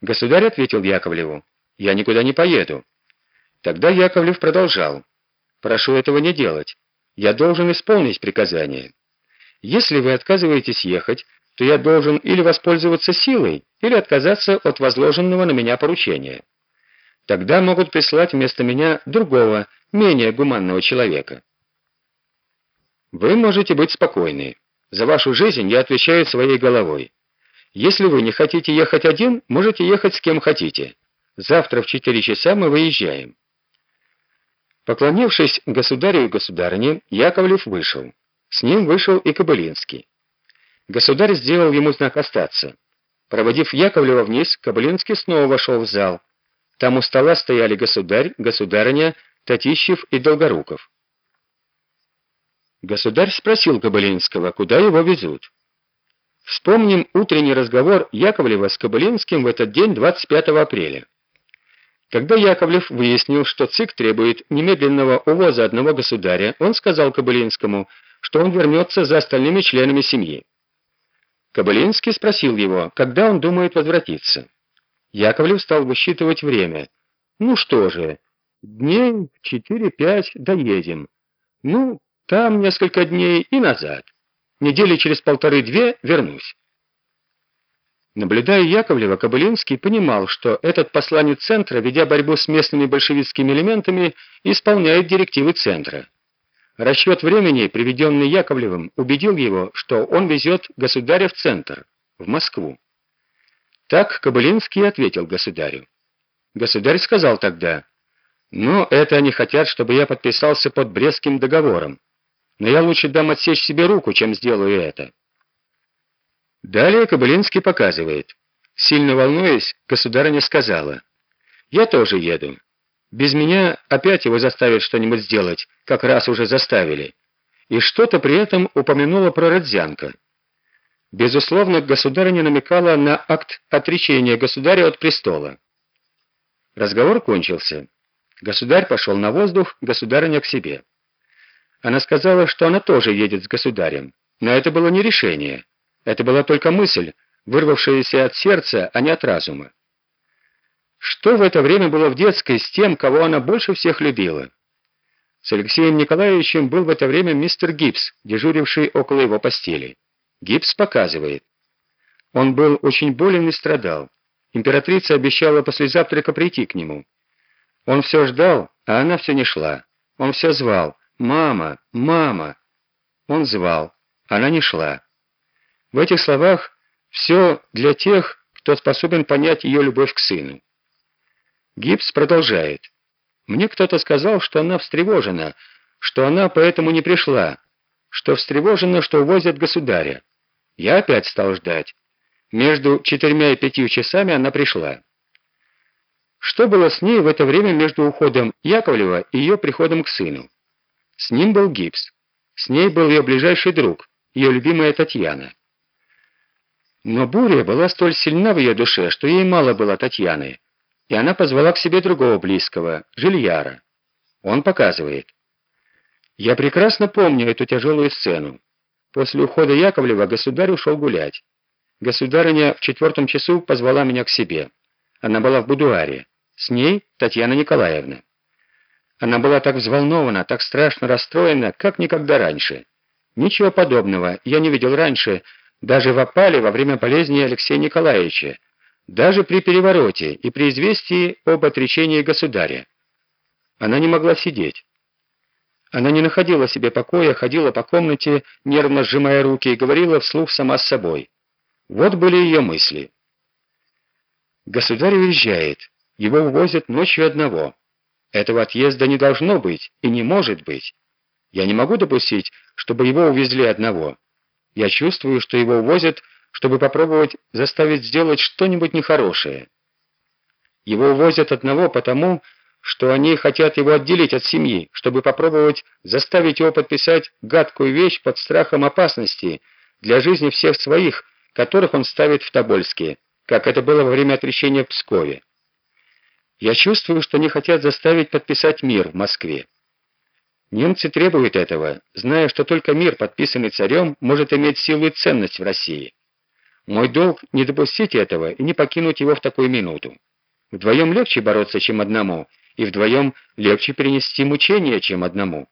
Государь ответил Яковлеву, «Я никуда не поеду». Тогда Яковлев продолжал, «Прошу этого не делать. Я должен исполнить приказание. Если вы отказываетесь ехать, то я должен или воспользоваться силой, или отказаться от возложенного на меня поручения. Тогда могут прислать вместо меня другого, менее гуманного человека. Вы можете быть спокойны. За вашу жизнь я отвечаю своей головой. Если вы не хотите ехать один, можете ехать с кем хотите. Завтра в 4 часа мы выезжаем. Поклонившись государю и государине, Яковлев вышел. С ним вышел и Кобылинский. Государь сделал ему знак остаться. Проводив Яковлева вниз, Кобылинский снова вошел в зал. Там у стола стояли государь, государыня, Татищев и Долгоруков. Государь спросил Кобылинского, куда его везут. Вспомним утренний разговор Яковлева с Кобылинским в этот день 25 апреля. Когда Яковлев выяснил, что ЦИК требует немедленного увоза одного государя, он сказал Кобылинскому, что он вернется за остальными членами семьи. Кобылинский спросил его, когда он думает возвратиться. Яковлев стал высчитывать время. «Ну что же, дней четыре-пять доедем. Ну, там несколько дней и назад. Недели через полторы-две вернусь». Наблюдая Яковлева, Кобылинский понимал, что этот посланец центра, ведя борьбу с местными большевистскими элементами, исполняет директивы центра. Расчет времени, приведенный Яковлевым, убедил его, что он везет государя в центр, в Москву. Так Кобылинский ответил государю. Государь сказал тогда, «Ну, это они хотят, чтобы я подписался под Брестским договором, но я лучше дам отсечь себе руку, чем сделаю это». Далее Кобылинский показывает. Сильно волнуясь, государыня сказала, «Я тоже еду. Без меня опять его заставят что-нибудь сделать, как раз уже заставили». И что-то при этом упомянула про Родзянко. Безусловно, государыня намекала на акт отречения государя от престола. Разговор кончился. Государь пошел на воздух, государыня к себе. Она сказала, что она тоже едет с государем, но это было не решение. Это была только мысль, вырвавшаяся от сердца, а не от разума. Что в это время было в детской с тем, кого она больше всех любила? С Алексеем Николаевичем был в это время мистер Гибс, дежуривший около его постели. Гибс показывает. Он был очень болен и страдал. Императрица обещала после завтрака прийти к нему. Он все ждал, а она все не шла. Он все звал «Мама! Мама!». Он звал, она не шла. В этих словах все для тех, кто способен понять ее любовь к сыну. Гибс продолжает. «Мне кто-то сказал, что она встревожена, что она поэтому не пришла, что встревожена, что увозят государя. Я опять стал ждать. Между четырьмя и пятью часами она пришла. Что было с ней в это время между уходом Яковлева и ее приходом к сыну? С ним был Гибс. С ней был ее ближайший друг, ее любимая Татьяна. Но буря была столь сильна в ее душе, что ей мало было Татьяны, и она позвала к себе другого близкого, Жильяра. Он показывает. Я прекрасно помню эту тяжелую сцену. После ухода Яковлева государь ушел гулять. Государыня в четвертом часу позвала меня к себе. Она была в будуаре. С ней Татьяна Николаевна. Она была так взволнована, так страшно расстроена, как никогда раньше. Ничего подобного я не видел раньше, даже в опале во время болезни Алексея Николаевича, даже при перевороте и при известии об отречении государя. Она не могла сидеть. Она не находила себе покоя, ходила по комнате, нервно сжимая руки, и говорила вслух сама с собой. Вот были ее мысли. Государь уезжает, его увозят ночью одного. Этого отъезда не должно быть и не может быть. Я не могу допустить, чтобы его увезли одного. Я чувствую, что его увозят, чтобы попробовать заставить сделать что-нибудь нехорошее. Его увозят одного потому, что они хотят его отделить от семьи, чтобы попробовать заставить его подписать гадкую вещь под страхом опасности для жизни всех своих, которых он ставит в Тобольске, как это было во время отречения в Пскове. Я чувствую, что они хотят заставить подписать мир в Москве. Немцы требуют этого, зная, что только мир, подписанный царем, может иметь силу и ценность в России. Мой долг не допустить этого и не покинуть его в такую минуту. Вдвоем легче бороться, чем одному, и вдвоем легче перенести мучения, чем одному.